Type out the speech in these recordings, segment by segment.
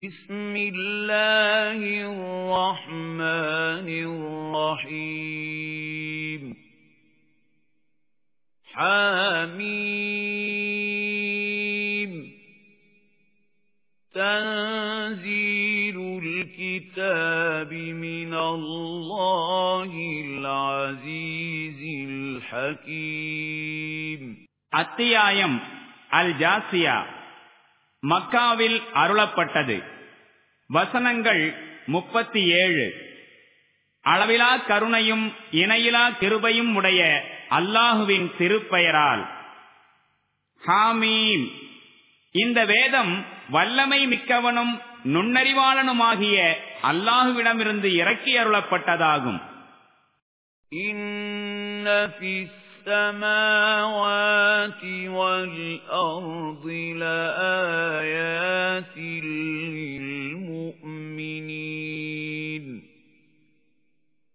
بسم الله الرحمن الرحيم حميم تنزيل الكتاب من الله العزيز الحكيم அத்தியாயம் அல் ஜாசியா மக்காவில் அருளப்பட்டது வசனங்கள் முப்பத்தி ஏழு அளவிலா கருணையும் இணையிலா கிருபையும் உடைய அல்லாஹுவின் திருப்பெயரால் ஹாமீம் இந்த வேதம் வல்லமை மிக்கவனும் நுண்ணறிவாளனுமாகிய அல்லாஹுவிடமிருந்து இறக்கி அருளப்பட்டதாகும் إن في السماوات والأرض لآيات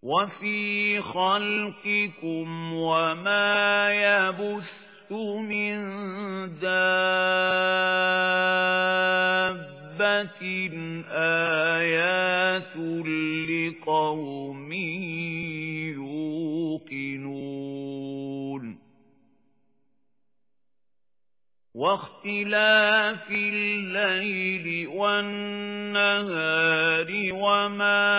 وفي خلقكم وما يبث من دابة آيات لقوم يوقنون واختلاف الليل والنهار وما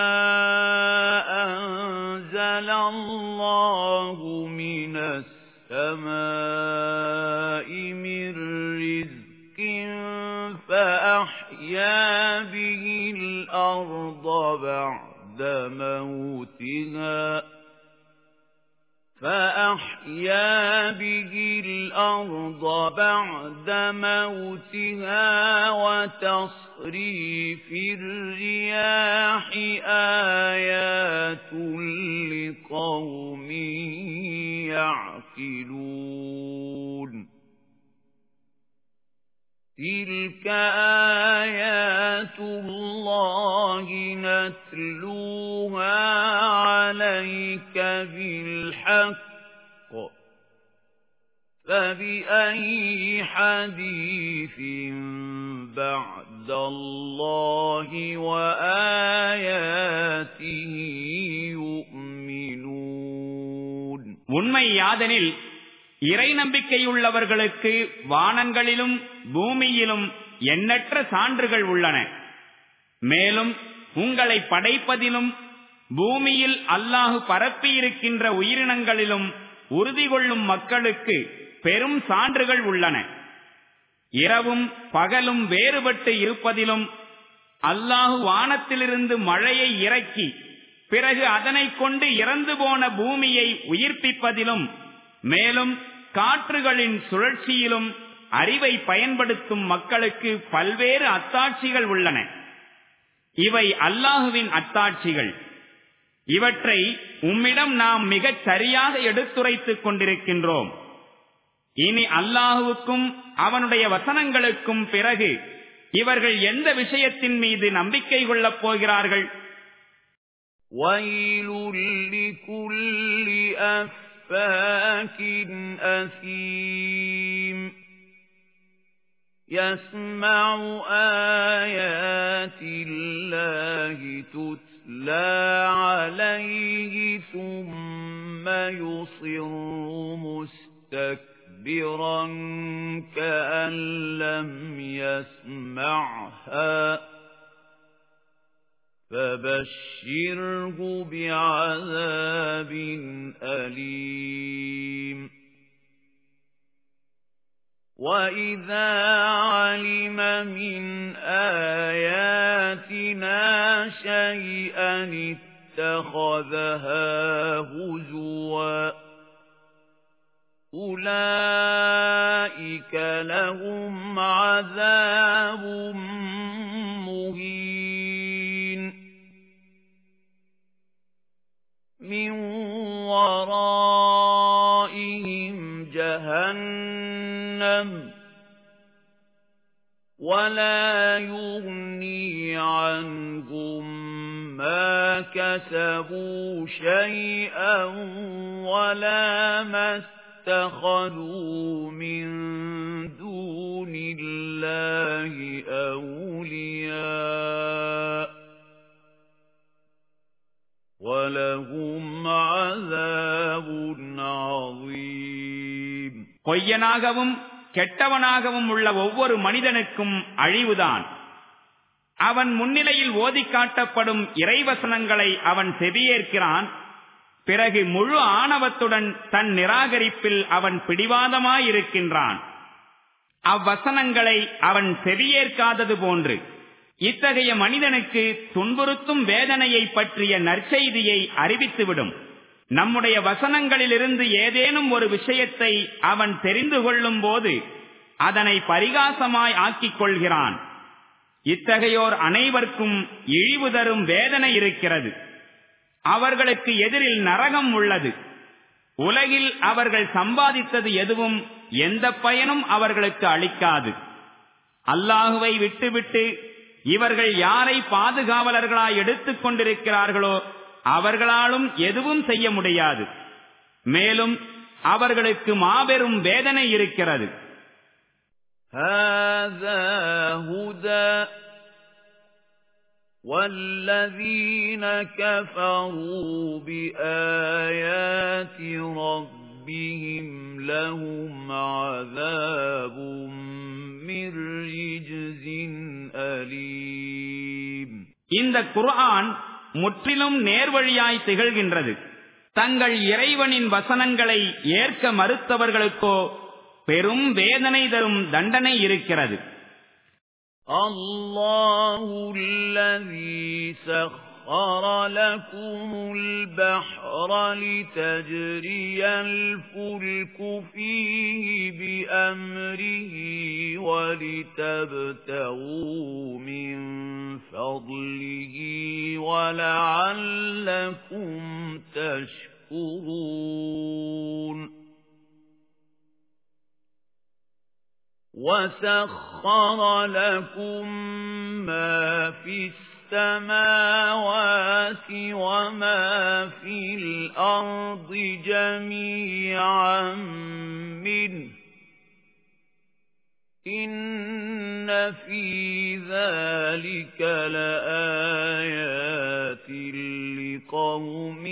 أنزل الله من السماء من رزق فأحيا به الأرض بعد موتها فأحيا به الأرض بعد موتها وتصريف الرياح آيات لقوم يعقلون تلك آيات الله نتلوها عليك بالحق فبأي حديث بعد الله وآياته يؤمنون உண்மை யாதெனில் இறை நம்பிக்கையுள்ளவர்களுக்கு வானங்களிலும் பூமியிலும் எண்ணற்ற சான்றுகள் உள்ளன. மேலும் உங்களை படைப்பதிலும் பூமியில் அல்லாஹு பரப்பியிருக்கின்ற உயிரினங்களிலும் உறுதி கொள்ளும் மக்களுக்கு பெரும் சான்றுகள் உள்ளன. இரவும் பகலும் வேறுபட்டு இருப்பதிலும் அல்லாஹு வானத்திலிருந்து மழையை இறக்கி பிறகு அதனை கொண்டு இறந்து போன பூமியை உயிர்ப்பிப்பதிலும் மேலும் காற்றுகளின் சுழற்சியிலும் அறிவை பயன்படுத்தும் மக்களுக்கு பல்வேறு அத்தாட்சிகள் உள்ளன இவை அல்லாஹுவின் அத்தாட்சிகள் இவற்றை உம்மிடம் நாம் மிகச் சரியாக எடுத்துரைத்துக் கொண்டிருக்கின்றோம் இனி அல்லாஹுவுக்கும் அவனுடைய வசனங்களுக்கும் பிறகு இவர்கள் எந்த விஷயத்தின் மீது நம்பிக்கை கொள்ளப் போகிறார்கள் ويل لكل أفاك أثيم. يسمع آيات الله تتلى عليه ثم يصر مستكبرا كأن لم يسمعها. فبشره بعذاب أليم. وَإِذَا عَلِمَ مِنْ آيَاتِنَا شَيْئًا اتَّخَذَهَا هُزُوًا أُولَئِكَ لَهُمْ عَذَابٌ مِنْ وَرَائِهِمْ جَهَنَّمُ وَلَا يُغْنِي عَنْهُمْ مَا كَسَبُوا شَيْئًا وَلَا مَا اتَّخَذُوا مِن دُونِ اللَّهِ أَوْلِيَاءَ பொய்யனாகவும் கெட்டவனாகவும் உள்ள ஒவ்வொரு மனிதனுக்கும் அழிவுதான். அவன் முன்னிலையில் ஓதி காட்டப்படும் இறைவசனங்களை அவன் செவியேற்கிறான். பிறகு முழு ஆணவத்துடன் தன் நிராகரிப்பில் அவன் பிடிவாதமாயிருக்கின்றான். அவ்வசனங்களை அவன் செவியேற்காதது போன்று இத்தகைய மனிதனுக்கு துன்புறுத்தும் வேதனையை பற்றிய நற்செய்தியை அறிவித்துவிடும். நம்முடைய வசனங்களிலிருந்து ஏதேனும் ஒரு விஷயத்தை அவன் தெரிந்து கொள்ளும் போது அதனை பரிகாசமாய் ஆக்கிக் கொள்கிறான். இத்தகையோர் அனைவருக்கும் இழிவு தரும் வேதனை இருக்கிறது. அவர்களுக்கு எதிரில் நரகம் உள்ளது. உலகில் அவர்கள் சம்பாதித்தது எதுவும் எந்த பயனும் அவர்களுக்கு அளிக்காது. அல்லாஹுவை விட்டுவிட்டு இவர்கள் யாரை பாதுகாவலர்களாய் எடுத்துக் கொண்டிருக்கிறார்களோ அவர்களாலும் எதுவும் செய்ய முடியாது மேலும் அவர்களுக்கு மாபெரும் வேதனை இருக்கிறது هَذَا هُدًى وَالَّذِينَ كَفَرُوا بِآيَاتِ رَبِّهِمْ لَهُمْ عَذَابٌ مِّن رِّجْزٍ أَلِيمٌ இந்த குர்ஆன் முற்றிலும் நேர்வழியாய் திகழ்கின்றது தங்கள் இறைவனின் வசனங்களை ஏற்க மறுத்தவர்களுக்கோ பெரும் வேதனை தரும் தண்டனை இருக்கிறது الله الذي سخر لكم البحر لتجري الفلك فيه بأمره ولتبتغوا من فضله ولعلكم تشكرون. وَسَخَّرَ لَكُم مَّا فِي السَّمَاوَاتِ وَمَا فِي الْأَرْضِ جَمِيعًا مِّنْهُ. إِنَّ فِي ذَلِكَ لَآيَاتٍ لِقَوْمٍ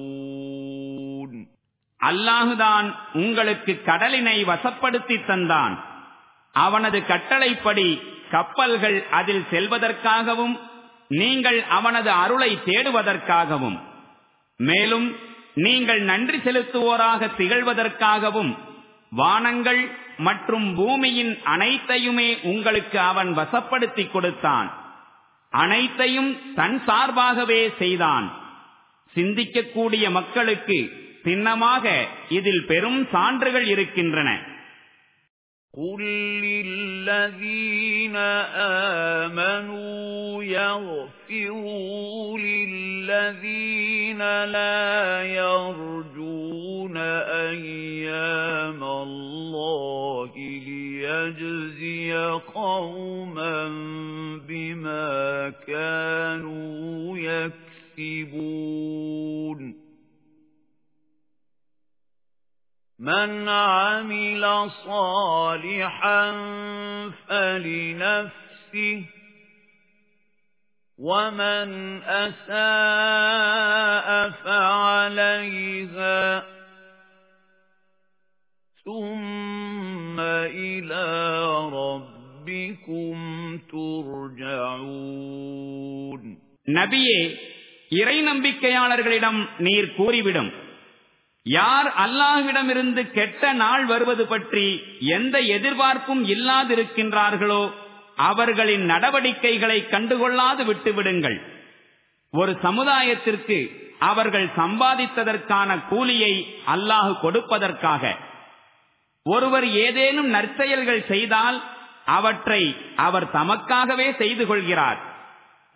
يَتَفَكَّرُونَ அல்லாஹுதான் உங்களுக்கு கடலினை வசப்படுத்தி தந்தான் அவனது கட்டளைப்படி கப்பல்கள் அதில் செல்வதற்காகவும் நீங்கள் அவனது அருளை தேடுவதற்காகவும் மேலும் நீங்கள் நன்றி செலுத்துவோராக திகழ்வதற்காகவும் வானங்கள் மற்றும் பூமியின் அனைத்தையுமே உங்களுக்கு அவன் வசப்படுத்தி கொடுத்தான் அனைத்தையும் தன் சார்பாகவே செய்தான் சிந்திக்கக்கூடிய மக்களுக்கு சின்னமாக இதில் பெரும் சான்றுகள் இருக்கின்றன قُل لِّلَّذِينَ آمَنُوا يَغْفِرُوا لِلَّذِينَ لَا يَرْجُونَ أَيَّامَ اللَّهِ لِيَجْزِيَ قَوْمًا بِمَا كَانُوا يَكْسِبُونَ مَنْ عَمِلَ صَالِحًا فَلِنَفْسِهِ وَمَنْ أَسَاءَ فَعَلَيْهَا ثُمَّ إِلَى رَبِّكُمْ تُرْجَعُونَ நபியே இறை நம்பிக்கையாளர்களிடம் நீர் கூறிவிடும் யார் அல்லாஹ்விடமிருந்து கெட்ட நாள் வருவது பற்றி எந்த எதிர்பார்ப்பும் இல்லாதிருக்கின்றார்களோ அவர்களின் நடவடிக்கைகளை கண்டுகொள்ளாது விட்டுவிடுங்கள் ஒரு சமுதாயத்திற்கு அவர்கள் சம்பாதித்ததற்கான கூலியை அல்லாஹு கொடுப்பதற்காக ஒருவர் ஏதேனும் நற்செயல்கள் செய்தால் அவற்றை அவர் தமக்காகவே செய்து கொள்கிறார்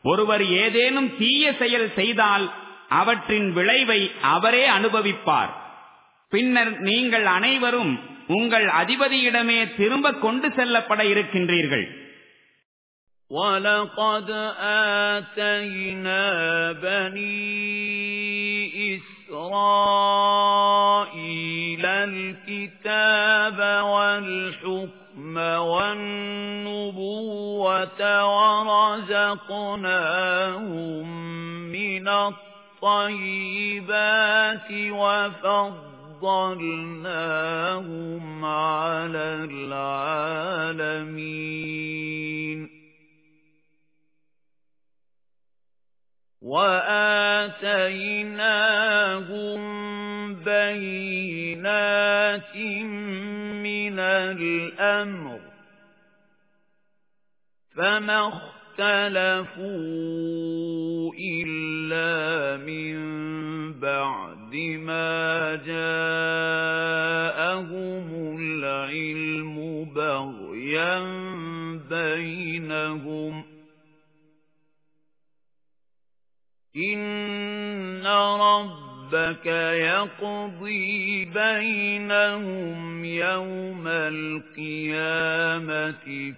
ஒருவர் ஏதேனும் தீய செயல் செய்தால் அவற்றின் விளைவை அவரே அனுபவிப்பார் பின்னர் நீங்கள் அனைவரும் உங்கள் அதிபதியிடமே திரும்ப கொண்டு செல்லப்பட இருக்கின்றீர்கள் وَلَقَدْ آتَيْنَا بَنِي إسرائيل الكتاب والحكم والنبوة ورزقناهم من الطيبات وفضلناهم على العالمين. وآتيناهم بينات من الأمر فما اختلفوا إلا من بعد ما جاءهم العلم بغيا بينهم إن ربك يقضي بينهم يوم القيامة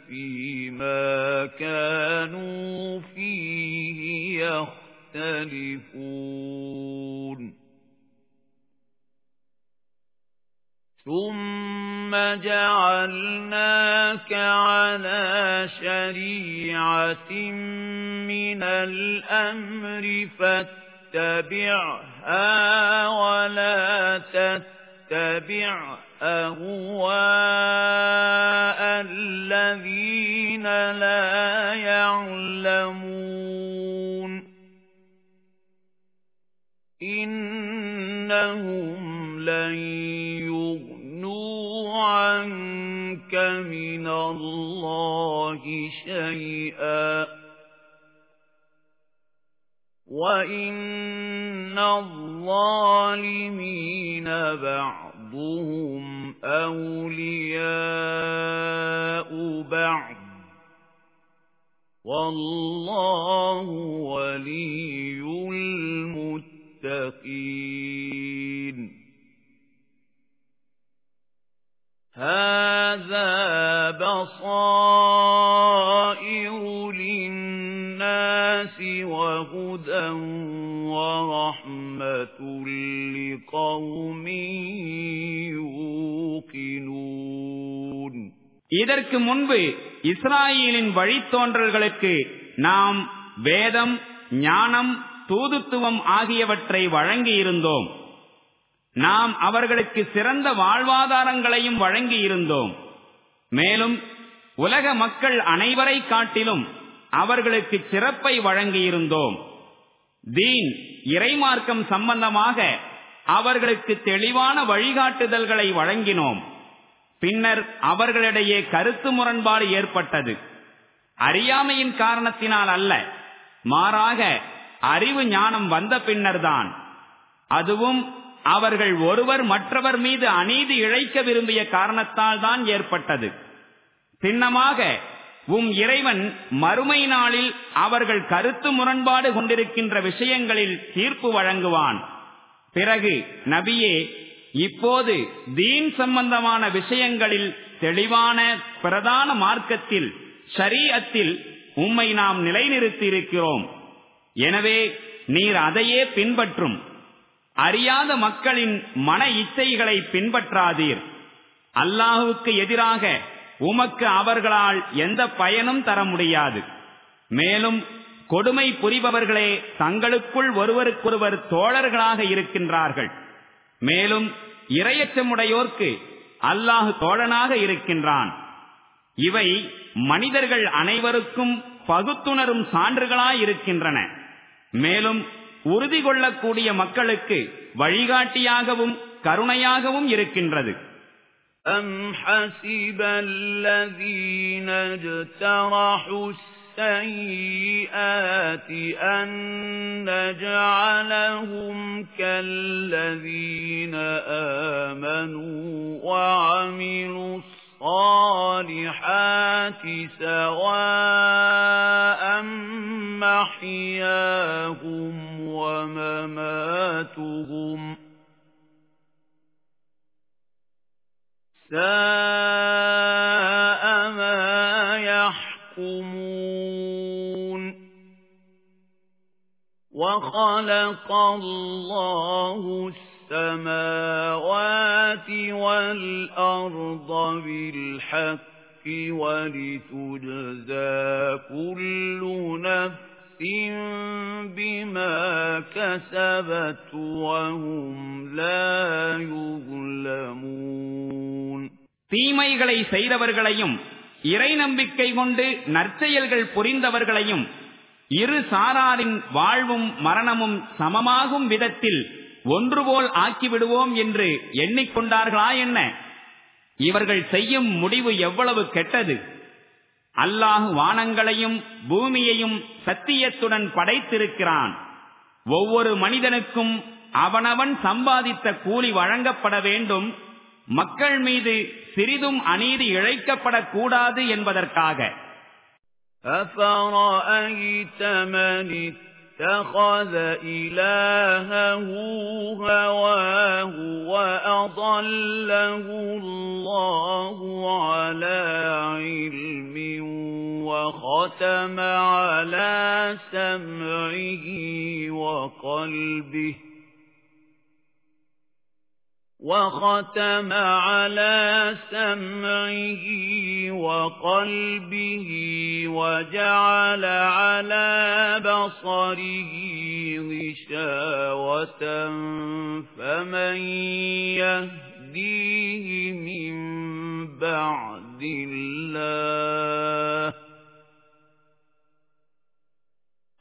فيما كانوا فيه يختلفون ثُمَّ جَعَلْنَاكَ عَلَى شَرِيعَةٍ مِنَ الْأَمْرِ فَاتَّبِعْهَا وَلَا تَتَّبِعْ أَهْوَاءَ الَّذِينَ لَا يَعْلَمُونَ إِنَّهُمْ لَن مِنَ اللَّهِ شَيْئًا. وَإِنَّ الظَّالِمِينَ بَعْضُهُمْ أَوْلِيَاءُ بَعْضٍ. وَاللَّهُ وَلِيُّ الْمُتَّقِينَ. இதற்கு முன்பு இஸ்ராயேலின் வழித்தோன்றல்களுக்கு நாம் வேதம் ஞானம் தூதுத்துவம் ஆகியவற்றை வழங்கியிருந்தோம். நாம் அவர்களுக்கு சிறந்த வாழ்வாதாரங்களையும் வழங்கியிருந்தோம். மேலும் உலக மக்கள் அனைவரை காட்டிலும் அவர்களுக்கு சிறப்பை வழங்கியிருந்தோம். தீன் இறைமார்க்கம் சம்பந்தமாக அவர்களுக்கு தெளிவான வழிகாட்டுதல்களை வழங்கினோம். பின்னர் அவர்களிடையே கருத்து முரண்பாடு ஏற்பட்டது. அறியாமையின் காரணத்தினால் அல்ல மாறாக அறிவு ஞானம் வந்த பின்னர்தான். அதுவும் அவர்கள் ஒருவர் மற்றவர் மீது அநீதி இழைக்க விரும்பிய காரணத்தால் தான் ஏற்பட்டது. சின்னமாக உம் இறைவன் மறுமை நாளில் அவர்கள் கருத்து முரண்பாடு கொண்டிருக்கின்ற விஷயங்களில் தீர்ப்பு வழங்குவான். பிறகு நபியே இப்போது தீன் சம்பந்தமான விஷயங்களில் தெளிவான பிரதான மார்க்கத்தில் ஷரீஅத்தில் உம்மை நாம் நிலைநிறுத்தி இருக்கிறோம் எனவே நீர் அதையே பின்பற்றும். அறியாத மக்களின் மன இச்சைகளை பின்பற்றாதீர். அல்லாஹுக்கு எதிராக உமக்கு அவர்களால் எந்த பயனும் தர முடியாது. மேலும் கொடுமை புரிபவர்களே தங்களுக்குள் ஒருவருக்கொருவர் தோழர்களாக இருக்கின்றார்கள். மேலும் இரையச்சமுடையோர்க்கு அல்லாஹு தோழனாக இருக்கின்றான் இவை மனிதர்கள் அனைவருக்கும் பகுத்துணரும் சான்றுகளாயிருக்கின்றன மேலும் உறுதி கொள்ளக்கூடிய மக்களுக்கு வழிகாட்டியாகவும் கருணையாகவும் இருக்கின்றது أَمْ حَسِبَ الَّذِينَ اجْتَرَحُوا السَّيِّئَاتِ أَن نَّجْعَلَهُمْ كَالَّذِينَ آمَنُوا وَعَمِلُوا الصَّالِحَاتِ سَوَاءً مَّحْيَاهُمْ وَمَمَاتُهُمْ وَخَلَقَ اللَّهُ السَّمَاوَاتِ وَالْأَرْضَ بِالْحَقِّ وَلِتُجْزَى كُلُّ نَفْسٍ بِمَا كَسَبَتْ وَهُمْ لَا يُظْلَمُونَ. தீமைகளை செய்தவர்களையும் இறை நம்பிக்கை கொண்டு நற்செயல்கள் புரிந்தவர்களையும் இரு சாராரின் வாழ்வும் மரணமும் சமமாகும் விதத்தில் ஒன்றுபோல் ஆக்கிவிடுவோம் என்று எண்ணிக்கொண்டார்களா என்ன? இவர்கள் செய்யும் முடிவு எவ்வளவு கெட்டது? அல்லாஹ் வானங்களையும் பூமியையும் சத்தியத்துடன் படைத்திருக்கிறான். ஒவ்வொரு மனிதனுக்கும் அவனவன் சம்பாதித்த கூலி வழங்கப்பட வேண்டும். மக்கள் மீது சிறிதும் அநீதி இழைக்கப்படக்கூடாது என்பதற்காக. أَفَرَأَيْتَ مَنِ اتَّخَذَ إِلَٰهَهُ هَوَاهُ وَأَضَلَّهُ اللَّهُ عَلَىٰ عِلْمٍ وَخَتَمَ عَلَىٰ سَمْعِهِ وَقَلْبِهِ وَخَتَمَ عَلَى سَمْعِهِ وَقَلْبِهِ وَجَعَلَ عَلَى بَصَرِهِ غِشَاوَةً فَمَن يَهْدِيهِ مِن بَعْدِ اللَّهِ؟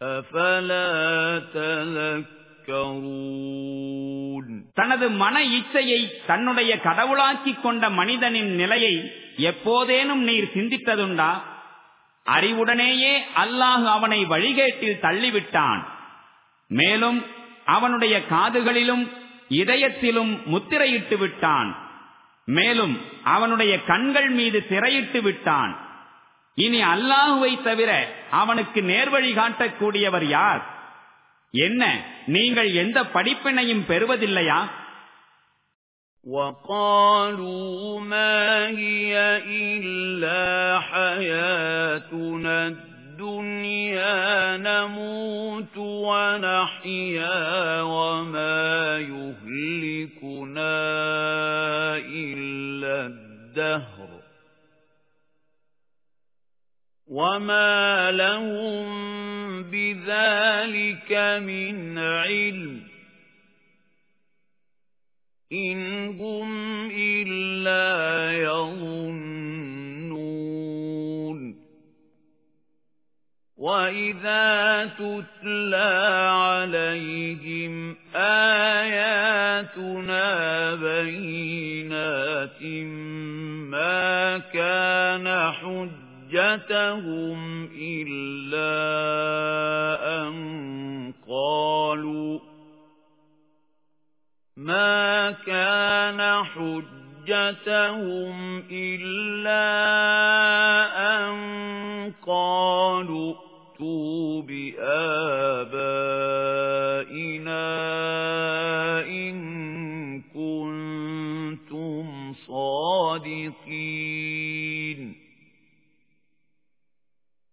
أَفَلَا تَذَكَّرُونَ؟ தனது மன இச்சையை தன்னுடைய கடவுளாக்கி கொண்ட மனிதனின் நிலையை எப்போதேனும் நீர் சிந்தித்ததுண்டா? அறிவுடனேயே அல்லாஹ் அவனை வழிகேட்டில் தள்ளிவிட்டான். மேலும் அவனுடைய காதுகளிலும் இதயத்திலும் முத்திரையிட்டு விட்டான். மேலும் அவனுடைய கண்கள் மீது திரையிட்டு விட்டான். இனி அல்லாஹுவை தவிர அவனுக்கு நேர்வழி காட்டக்கூடியவர் யார்? என்ன நீங்கள் எந்த படிப்பினையும் பெறுவதில்லையா وَقَالُوا مَا هِيَ إِلَّا حَيَاتُنَا الدُّنْيَا نَمُوتُ وَنَحْيَا وَمَا يُهْلِكُنَا إِلَّا الدَّهْرُ وَمَا لَهُم بِذَلِكَ مِنْ عِلْمٍ إِنْ هُمْ إِلَّا يَظُنُّونَ وَإِذَا تُتْلَى عَلَيْهِمْ آيَاتُنَا بَيِّنَاتٍ مَا كَانَ حُجَّةً حُجَّتَهُمْ إِلَّا أَن قَالُوا مَا كَانَ حُجَّتَهُمْ إِلَّا أَن قَالُوا ائْتُوا بِآبَائِنَا إِن كُنتُمْ صَادِقِينَ.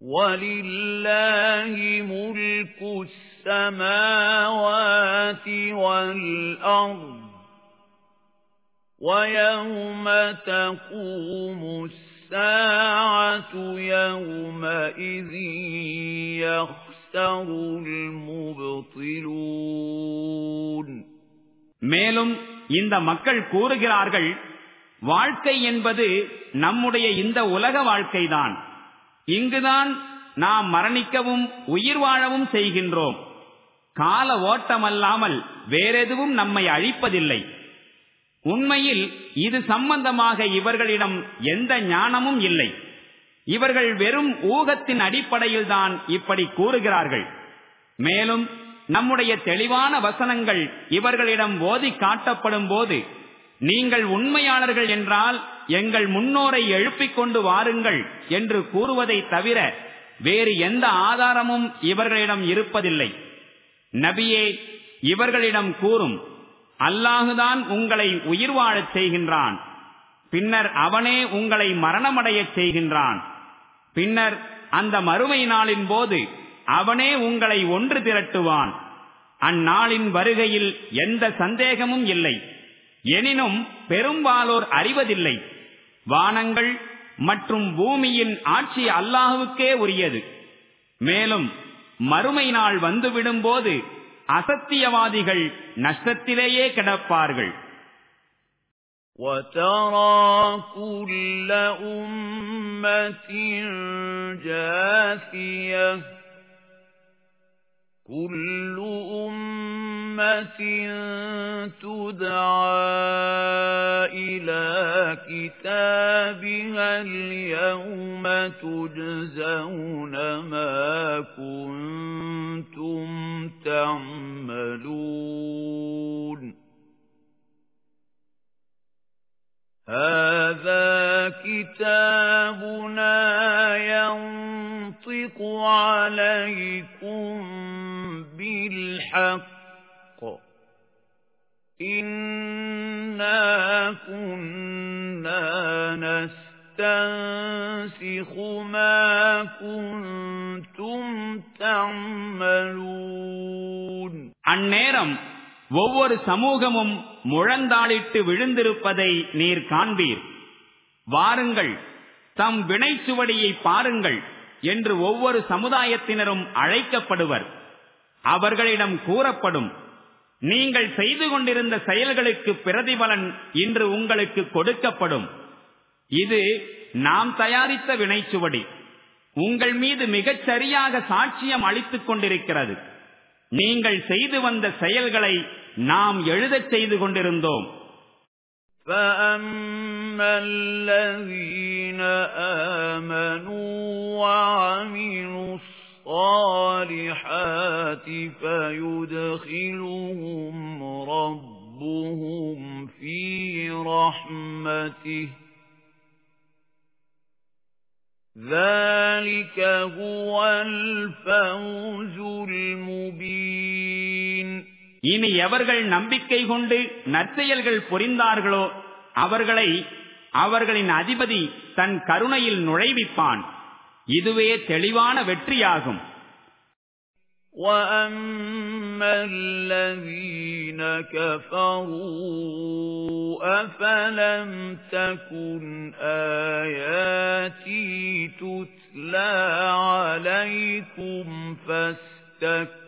وَلِلَّهِ مُلْكُ السَّمَاوَاتِ وَالْأَرْضِ وَيَوْمَ تَقُومُ السَّاعَةُ يَوْمَئِذٍ يَخْسَرُ الْمُبْطِلُونَ மேலும் இந்த மக்கள் கூறுகிறார்கள் வாழ்க்கை என்பது நம்முடைய இந்த உலக வாழ்க்கைதான் இங்குதான் நாம் மரணிக்கவும் உயிர் வாழவும் செய்கின்றோம். கால ஓட்டமல்லாமல் வேறெதுவும் நம்மை அழிப்பதில்லை. உண்மையில் இது சம்பந்தமாக இவர்களிடம் எந்த ஞானமும் இல்லை. இவர்கள் வெறும் ஊகத்தின் அடிப்படையில் தான் இப்படி கூறுகிறார்கள். மேலும் நம்முடைய தெளிவான வசனங்கள் இவர்களிடம் ஓதி காட்டப்படும் போது நீங்கள் உண்மையாளர்கள் என்றால் எங்கள் முன்னோரை எழுப்பிக் கொண்டு வாருங்கள் என்று கூறுவதை தவிர வேறு எந்த ஆதாரமும் இவர்களிடம் இருப்பதில்லை. நபியே இவர்களிடம் கூறும் அல்லாஹுதான் உங்களை உயிர் வாழச் செய்கின்றான். பின்னர் அவனே உங்களை மரணமடையச் செய்கின்றான். பின்னர் அந்த மறுமை நாளின் போது அவனே உங்களை ஒன்று திரட்டுவான். அந்நாளின் வருகையில் எந்த சந்தேகமும் இல்லை. எனினும் பெரும்பாலோர் அறிவதில்லை வானங்கள் மற்றும் பூமியின் ஆட்சி அல்லாஹுக்கே உரியது மேலும் மறுமை நாள் வந்துவிடும் போது அசத்தியவாதிகள் நஷ்டத்திலேயே கிடப்பார்கள் وَتَرَى كُلَّ أُمَّةٍ جَاثِيَةً كُلُّ أُمَّةٍ تُدْعَى إِلَى كِتَابِهَا الْيَوْمَ تُجْزَوْنَ مَا كُنتُمْ تَعْمَلُونَ. هَذَا كِتَابُنَا يَنطِقُ عَلَيْكُمْ بِالْحَقِّ. إِنَّا كُنَّا نَسْتَنسِخُ مَا كُنتُمْ تَعْمَلُونَ அந்நேரம் ஒவ்வொரு சமூகமும் முழந்தாளிட்டு விழுந்திருப்பதை நீர் காண்பீர் வாருங்கள் தம் வினைச்சுவடியை பாருங்கள் என்று ஒவ்வொரு சமுதாயத்தினரும் அழைக்கப்படுவர் அவர்களிடம் கூறப்படும் நீங்கள் செய்து கொண்டிருந்த செயல்களுக்கு பிரதிபலன் இன்று உங்களுக்கு கொடுக்கப்படும் இது நாம் தயாரித்த வினைச்சுவடி உங்கள் மீது மிகச் சரியாக சாட்சியம் அளித்துக் கொண்டிருக்கிறது நீங்கள் செய்து வந்த செயல்களை நாம் எழுதச் செய்து கொண்டிருந்தோம் فَأَمَّا الَّذِينَ آمَنُوا وَعَمِلُوا الصَّالِحَاتِ فَيُدْخِلُهُمْ رَبُّهُمْ فِي رَحْمَتِهِ ذَلِكَ هُوَ الْفَوْزُ الْمُبِينُ இனி எவர்கள் நம்பிக்கை கொண்டு நற்செயல்கள் புரிந்தார்களோ அவர்களை அவர்களின் அதிபதி தன் கருணையில் நுழைவிப்பான் இதுவே தெளிவான வெற்றியாகும் وَأَمَّا الَّذِينَ كَفَرُوا أَفَلَمْ تَكُنْ آيَاتِي تُتْلَى عَلَيْكُمْ فَاسْتَكْبَرْتُمْ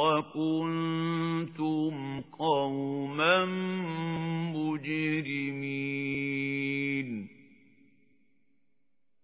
وَكُنْتُمْ قَوْمًا مُجْرِمِينَ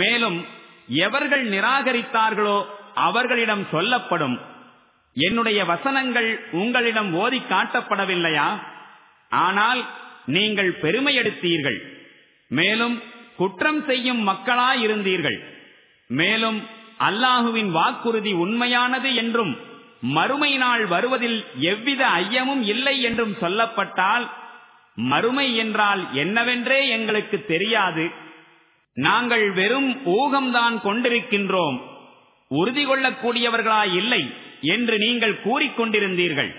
மேலும் எவர்கள் நிராகரித்தார்களோ அவர்களிடம் சொல்லப்படும். என்னுடைய வசனங்கள் உங்களிடம் ஓதி காட்டப்படவில்லையா? ஆனால் நீங்கள் பெருமையெடுத்தீர்கள் மேலும் குற்றம் செய்யும் மக்களாயிருந்தீர்கள். மேலும் அல்லாஹுவின் வாக்குறுதி உண்மையானது என்றும் மறுமை நாள் வருவதில் எவ்வித ஐயமும் இல்லை என்றும் சொல்லப்பட்டால் மறுமை என்றால் என்னவென்றே எங்களுக்கு தெரியாது நாங்கள் வெறும் ஊகம்தான் கொண்டிருக்கின்றோம் உறுதி கொள்ளக்கூடியவர்களாய் இல்லை என்று நீங்கள் கூறிக்கொண்டிருந்தீர்கள்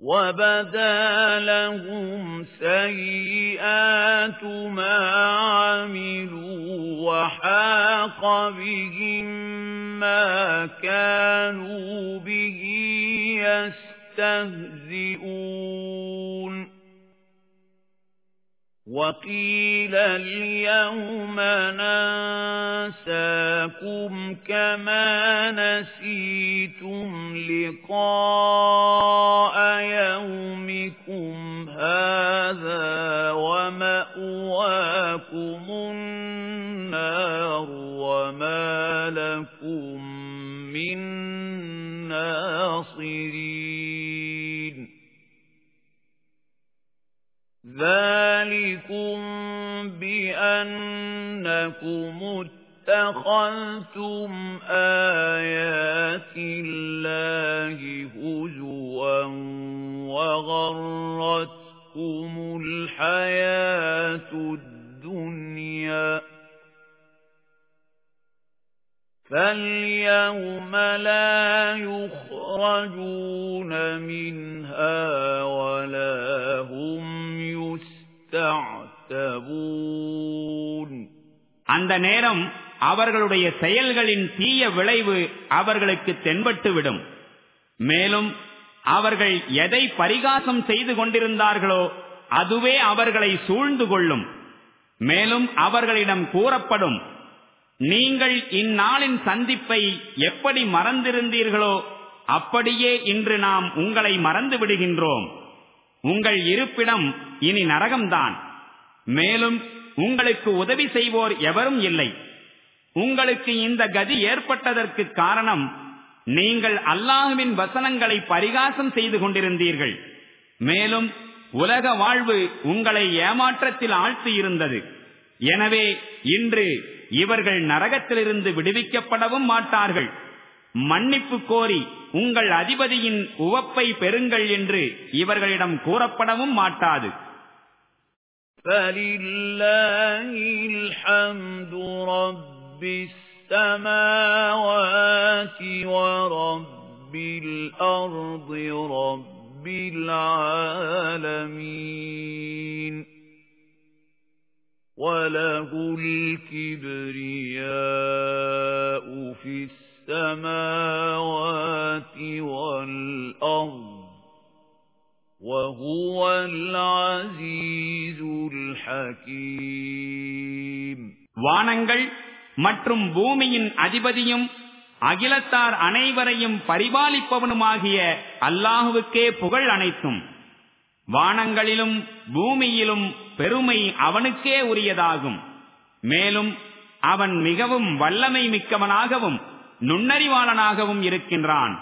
وَبَدَا لَهُمْ سَيِّئَاتُ مَا عَمِلُوا وَحَاقَ بِهِم مَّا كَانُوا بِهِ يَسْتَهْزِئُونَ وَقِيلَ الْيَوْمَ نَنسَاكُمْ كَمَا نَسِيتُمْ لِقَاءَ يَوْمِكُمْ هَذَا وَمَأْوَاكُمُ النَّارُ وَمَا لَكُمْ مِنْ نَاصِرِينَ بِأَنَّكُمُ اتَّخَذْتُمْ آيَاتِ اللَّهِ هُزُوًا وَغَرَّتْكُمُ الْحَيَاةُ الدُّنْيَا فَالْيَوْمَ لَا يُخْرَجُونَ مِنْهَا وَلَا هُمْ يُسْتَعْتَبُونَ அந்த நேரம் அவர்களுடைய செயல்களின் தீய விளைவு அவர்களுக்கு தென்பட்டுவிடும் மேலும் அவர்கள் எதை பரிகாசம் செய்து கொண்டிருந்தார்களோ அதுவே அவர்களை சூழ்ந்து கொள்ளும். மேலும் அவர்களிடம் கூறப்படும் நீங்கள் இந்நாளின் சந்திப்பை எப்படி மறந்திருந்தீர்களோ அப்படியே இன்று நாம் உங்களை மறந்து விடுகின்றோம். உங்கள் இருப்பிடம் இனி நரகம்தான். மேலும் உங்களுக்கு உதவி செய்வோர் எவரும் இல்லை. உங்களுக்கு இந்த கதி ஏற்பட்டதற்கு காரணம் நீங்கள் அல்லாஹுவின் வசனங்களை பரிகாசம் செய்து கொண்டிருந்தீர்கள். மேலும் உலக வாழ்வு உங்களை ஏமாற்றத்தில் ஆழ்த்தி இருந்தது. எனவே இன்று இவர்கள் நரகத்திலிருந்து விடுவிக்கப்படவும் மாட்டார்கள். மன்னிப்பு கோரி உங்கள் அதிபதியின் உவப்பை பெறுங்கள் என்று இவர்களிடம் கூறப்படவும் மாட்டாது. فَلِلَّهِ الْحَمْدُ رَبِّ السَّمَاوَاتِ وَرَبِّ الْأَرْضِ رَبِّ الْعَالَمِينَ وَلَهُ الْكِبْرِيَاءُ فِي السَّمَاوَاتِ وَالْأَرْضِ وَهُوَ الْعَزِيزُ الْحَكِيمُ வானங்கள் மற்றும் பூமியின் அதிபதியும் அகிலத்தார் அனைவரையும் பரிபாலிப்பவனுமாகிய அல்லாஹுவுக்கே புகழ் அனைத்தும் வானங்களிலும் பூமியிலும் பெருமை அவனுக்கே உரியதாகும் மேலும் அவன் மிகவும் வல்லமை மிக்கவனாகவும் நுண்ணறிவாளனாகவும் இருக்கின்றான்